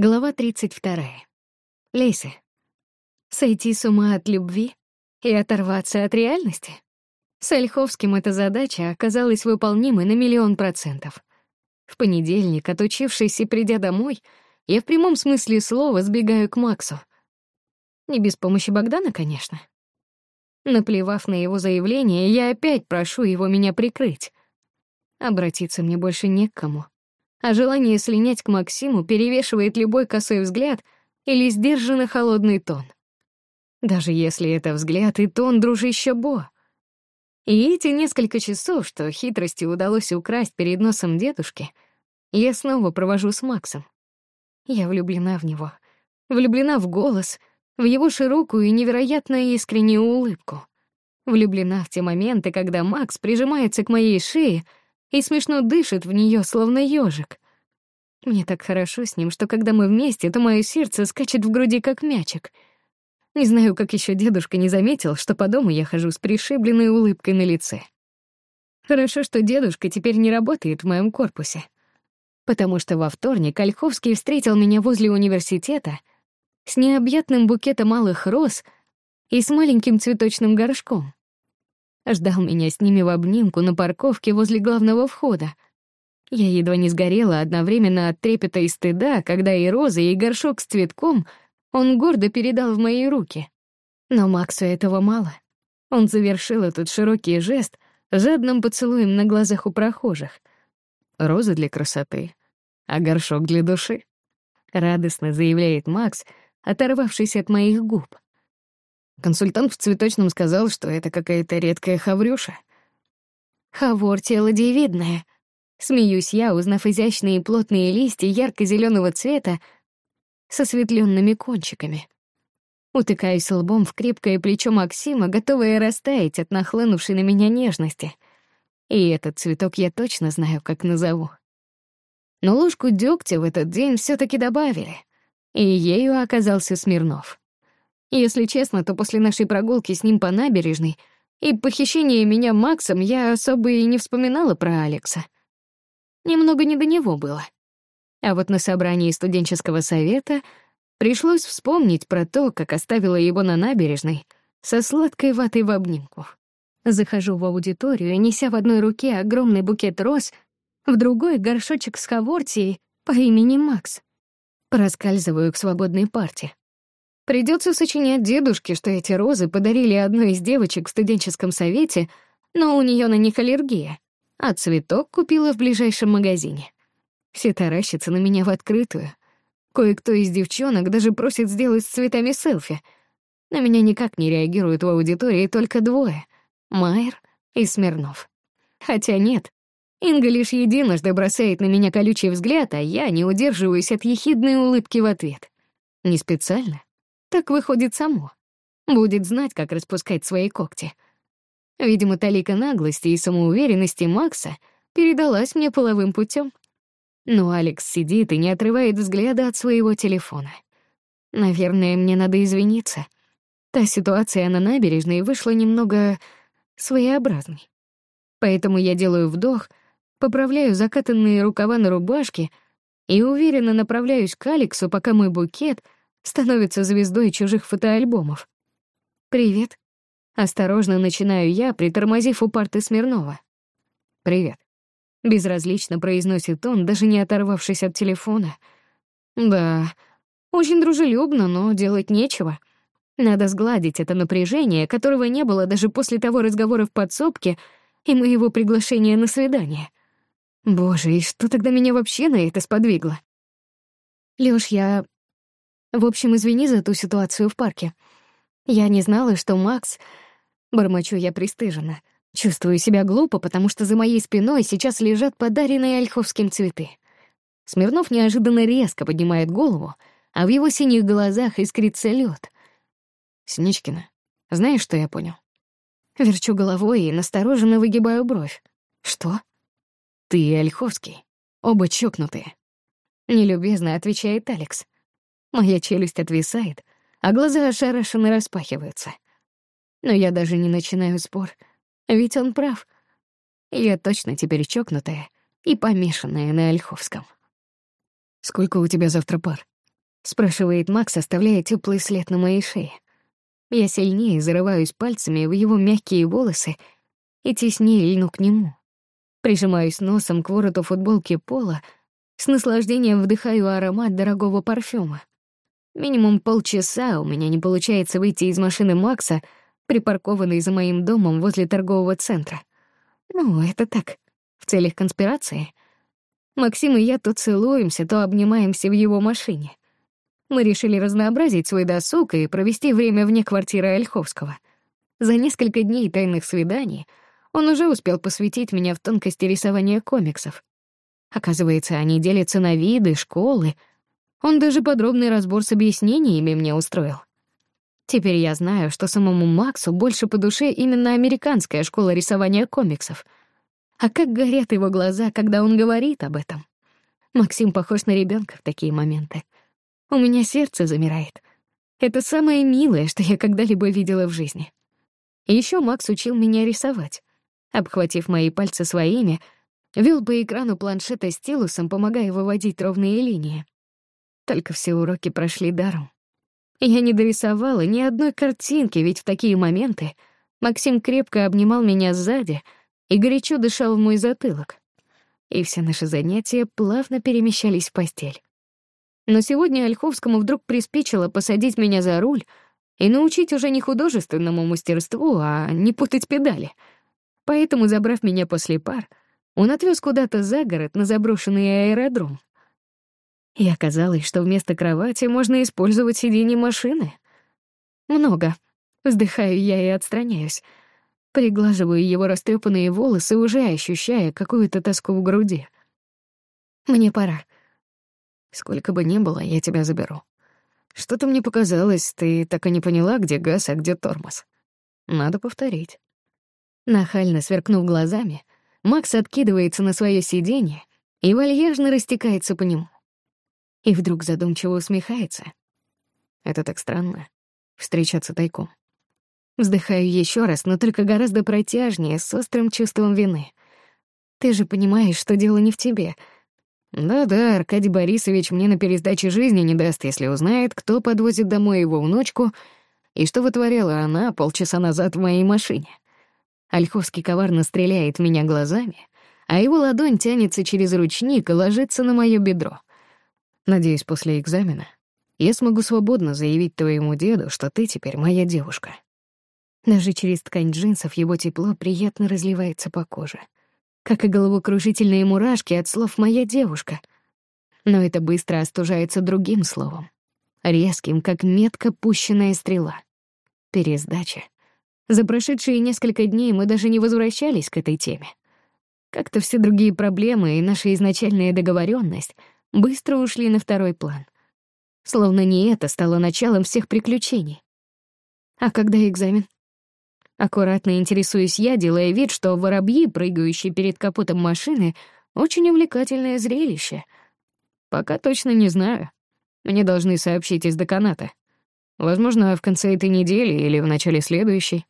Глава 32. Лейси. Сойти с ума от любви и оторваться от реальности? С Ольховским эта задача оказалась выполнимой на миллион процентов. В понедельник, отучившись и придя домой, я в прямом смысле слова сбегаю к Максу. Не без помощи Богдана, конечно. Наплевав на его заявление, я опять прошу его меня прикрыть. Обратиться мне больше не к кому а желание слинять к Максиму перевешивает любой косой взгляд или сдержанно холодный тон. Даже если это взгляд и тон дружища Бо. И эти несколько часов, что хитрости удалось украсть перед носом дедушки, я снова провожу с Максом. Я влюблена в него. Влюблена в голос, в его широкую и невероятно искреннюю улыбку. Влюблена в те моменты, когда Макс прижимается к моей шее — и смешно дышит в нее, словно ежик. Мне так хорошо с ним, что когда мы вместе, то мое сердце скачет в груди, как мячик. Не знаю, как еще дедушка не заметил, что по дому я хожу с пришибленной улыбкой на лице. Хорошо, что дедушка теперь не работает в моем корпусе. Потому что во вторник Ольховский встретил меня возле университета с необъятным букетом алых роз и с маленьким цветочным горшком ждал меня с ними в обнимку на парковке возле главного входа. Я едва не сгорела одновременно от трепета и стыда, когда и розы, и горшок с цветком он гордо передал в мои руки. Но Максу этого мало. Он завершил этот широкий жест жадным поцелуем на глазах у прохожих. Розы для красоты, а горшок для души», — радостно заявляет Макс, оторвавшись от моих губ. Консультант в цветочном сказал, что это какая-то редкая хаврюша. хавортия — тело — смеюсь я, узнав изящные плотные листья ярко зеленого цвета со светленными кончиками. Утыкаюсь лбом в крепкое плечо Максима, готовая растаять от нахлынувшей на меня нежности. И этот цветок я точно знаю, как назову. Но ложку дёгтя в этот день все таки добавили, и ею оказался Смирнов. Если честно, то после нашей прогулки с ним по набережной и похищения меня Максом я особо и не вспоминала про Алекса. Немного не до него было. А вот на собрании студенческого совета пришлось вспомнить про то, как оставила его на набережной со сладкой ватой в обнимку. Захожу в аудиторию, неся в одной руке огромный букет роз, в другой — горшочек с хавортией по имени Макс. Проскальзываю к свободной парте. Придется сочинять дедушке, что эти розы подарили одной из девочек в студенческом совете, но у нее на них аллергия, а цветок купила в ближайшем магазине. Все таращатся на меня в открытую. Кое-кто из девчонок даже просит сделать с цветами селфи. На меня никак не реагируют в аудитории только двое — Майер и Смирнов. Хотя нет, Инга лишь единожды бросает на меня колючий взгляд, а я не удерживаюсь от ехидной улыбки в ответ. Не специально. Так выходит само. Будет знать, как распускать свои когти. Видимо, талика наглости и самоуверенности Макса передалась мне половым путем. Но Алекс сидит и не отрывает взгляда от своего телефона. Наверное, мне надо извиниться. Та ситуация на набережной вышла немного своеобразной. Поэтому я делаю вдох, поправляю закатанные рукава на рубашке и уверенно направляюсь к Алексу, пока мой букет — становится звездой чужих фотоальбомов. «Привет». Осторожно начинаю я, притормозив у парты Смирнова. «Привет». Безразлично произносит он, даже не оторвавшись от телефона. «Да, очень дружелюбно, но делать нечего. Надо сгладить это напряжение, которого не было даже после того разговора в подсобке и моего приглашения на свидание. Боже, и что тогда меня вообще на это сподвигло? Лёш, я в общем, извини за ту ситуацию в парке. Я не знала, что Макс... Бормочу я пристыженно. Чувствую себя глупо, потому что за моей спиной сейчас лежат подаренные ольховским цветы. Смирнов неожиданно резко поднимает голову, а в его синих глазах искрится лед. «Синичкина, знаешь, что я понял?» Верчу головой и настороженно выгибаю бровь. «Что?» «Ты и Ольховский. Оба чокнутые». Нелюбезно отвечает Алекс. Моя челюсть отвисает, а глаза ошарашенно распахиваются. Но я даже не начинаю спор, ведь он прав. Я точно теперь чокнутая и помешанная на Ольховском. «Сколько у тебя завтра пар?» — спрашивает Макс, оставляя теплый след на моей шее. Я сильнее зарываюсь пальцами в его мягкие волосы и теснее льну к нему. Прижимаюсь носом к вороту футболки пола, с наслаждением вдыхаю аромат дорогого парфюма. Минимум полчаса у меня не получается выйти из машины Макса, припаркованной за моим домом возле торгового центра. Ну, это так, в целях конспирации. Максим и я то целуемся, то обнимаемся в его машине. Мы решили разнообразить свой досуг и провести время вне квартиры Ольховского. За несколько дней тайных свиданий он уже успел посвятить меня в тонкости рисования комиксов. Оказывается, они делятся на виды, школы, он даже подробный разбор с объяснениями мне устроил. Теперь я знаю, что самому Максу больше по душе именно американская школа рисования комиксов. А как горят его глаза, когда он говорит об этом. Максим похож на ребенка в такие моменты. У меня сердце замирает. Это самое милое, что я когда-либо видела в жизни. И еще Макс учил меня рисовать. Обхватив мои пальцы своими, вел по экрану планшета стилусом, помогая выводить ровные линии только все уроки прошли даром. Я не дорисовала ни одной картинки, ведь в такие моменты Максим крепко обнимал меня сзади и горячо дышал в мой затылок. И все наши занятия плавно перемещались в постель. Но сегодня Ольховскому вдруг приспичило посадить меня за руль и научить уже не художественному мастерству, а не путать педали. Поэтому, забрав меня после пар, он отвез куда-то за город на заброшенный аэродром. И оказалось, что вместо кровати можно использовать сиденье машины. Много. Вздыхаю я и отстраняюсь. Приглаживаю его растрепанные волосы, уже ощущая какую-то тоску в груди. Мне пора. Сколько бы ни было, я тебя заберу. Что-то мне показалось, ты так и не поняла, где газ, а где тормоз. Надо повторить. Нахально сверкнув глазами, Макс откидывается на свое сиденье и вальяжно растекается по нему и вдруг задумчиво усмехается. Это так странно — встречаться тайком. Вздыхаю еще раз, но только гораздо протяжнее, с острым чувством вины. Ты же понимаешь, что дело не в тебе. Да-да, Аркадий Борисович мне на пересдаче жизни не даст, если узнает, кто подвозит домой его внучку и что вытворяла она полчаса назад в моей машине. Ольховский коварно стреляет меня глазами, а его ладонь тянется через ручник и ложится на моё бедро. Надеюсь, после экзамена я смогу свободно заявить твоему деду, что ты теперь моя девушка. Даже через ткань джинсов его тепло приятно разливается по коже. Как и головокружительные мурашки от слов «моя девушка». Но это быстро остужается другим словом. Резким, как метко пущенная стрела. Пересдача. За прошедшие несколько дней мы даже не возвращались к этой теме. Как-то все другие проблемы и наша изначальная договоренность — быстро ушли на второй план. Словно не это стало началом всех приключений. А когда экзамен? Аккуратно интересуюсь я, делая вид, что воробьи, прыгающие перед капотом машины, очень увлекательное зрелище. Пока точно не знаю. Мне должны сообщить из деканата. Возможно, в конце этой недели или в начале следующей.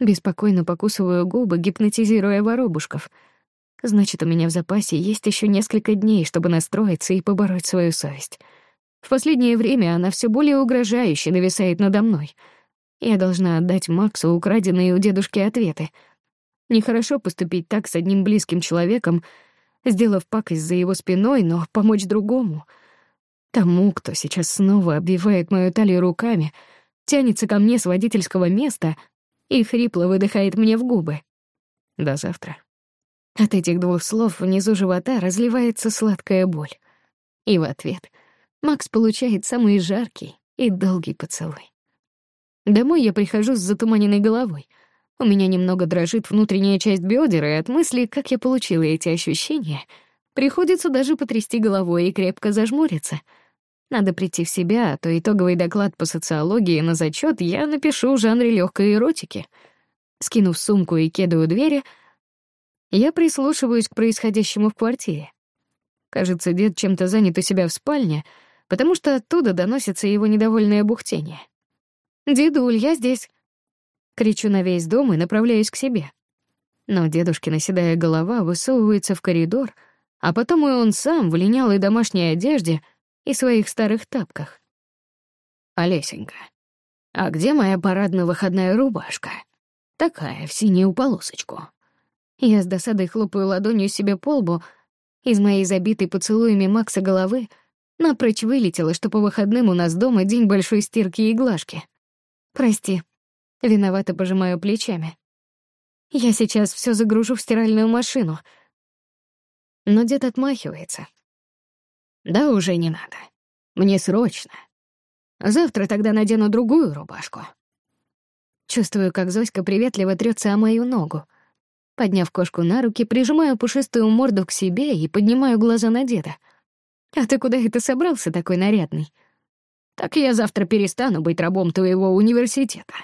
Беспокойно покусываю губы, гипнотизируя воробушков — Значит, у меня в запасе есть еще несколько дней, чтобы настроиться и побороть свою совесть. В последнее время она все более угрожающе нависает надо мной. Я должна отдать Максу украденные у дедушки ответы. Нехорошо поступить так с одним близким человеком, сделав пакость за его спиной, но помочь другому. Тому, кто сейчас снова обвивает мою талию руками, тянется ко мне с водительского места и хрипло выдыхает мне в губы. До завтра. От этих двух слов внизу живота разливается сладкая боль. И в ответ Макс получает самый жаркий и долгий поцелуй. Домой я прихожу с затуманенной головой. У меня немного дрожит внутренняя часть бедер, и от мысли, как я получила эти ощущения, приходится даже потрясти головой и крепко зажмуриться. Надо прийти в себя, а то итоговый доклад по социологии на зачет я напишу в жанре легкой эротики. Скинув сумку и кедаю двери — я прислушиваюсь к происходящему в квартире. Кажется, дед чем-то занят у себя в спальне, потому что оттуда доносится его недовольное бухтение. «Дедуль, я здесь!» Кричу на весь дом и направляюсь к себе. Но дедушкина седая голова высовывается в коридор, а потом и он сам в линялой домашней одежде и своих старых тапках. «Олесенька, а где моя парадно-выходная рубашка? Такая, в синюю полосочку». Я с досадой хлопаю ладонью себе по лбу. Из моей забитой поцелуями Макса головы напрочь вылетело, что по выходным у нас дома день большой стирки и глажки. «Прости». Виновато пожимаю плечами. «Я сейчас все загружу в стиральную машину». Но дед отмахивается. «Да уже не надо. Мне срочно. Завтра тогда надену другую рубашку». Чувствую, как Зоська приветливо трется о мою ногу подняв кошку на руки, прижимаю пушистую морду к себе и поднимаю глаза на деда. «А ты куда это собрался такой нарядный?» «Так я завтра перестану быть рабом твоего университета.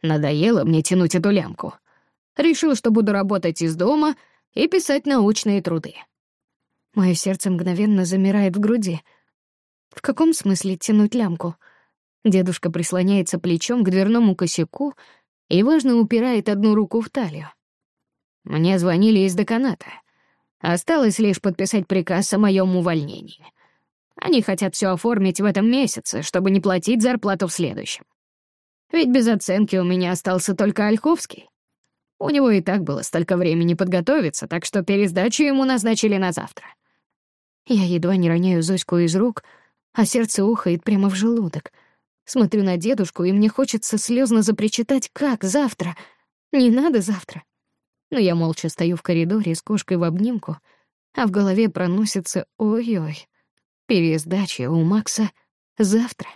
Надоело мне тянуть эту лямку. Решил, что буду работать из дома и писать научные труды». Мое сердце мгновенно замирает в груди. «В каком смысле тянуть лямку?» Дедушка прислоняется плечом к дверному косяку и, важно, упирает одну руку в талию. Мне звонили из деканата. Осталось лишь подписать приказ о моем увольнении. Они хотят все оформить в этом месяце, чтобы не платить зарплату в следующем. Ведь без оценки у меня остался только Ольховский. У него и так было столько времени подготовиться, так что пересдачу ему назначили на завтра. Я едва не роняю Зоську из рук, а сердце ухает прямо в желудок. Смотрю на дедушку, и мне хочется слезно запричитать, как завтра. Не надо завтра но я молча стою в коридоре с кошкой в обнимку, а в голове проносится «Ой-ой, пересдача у Макса завтра».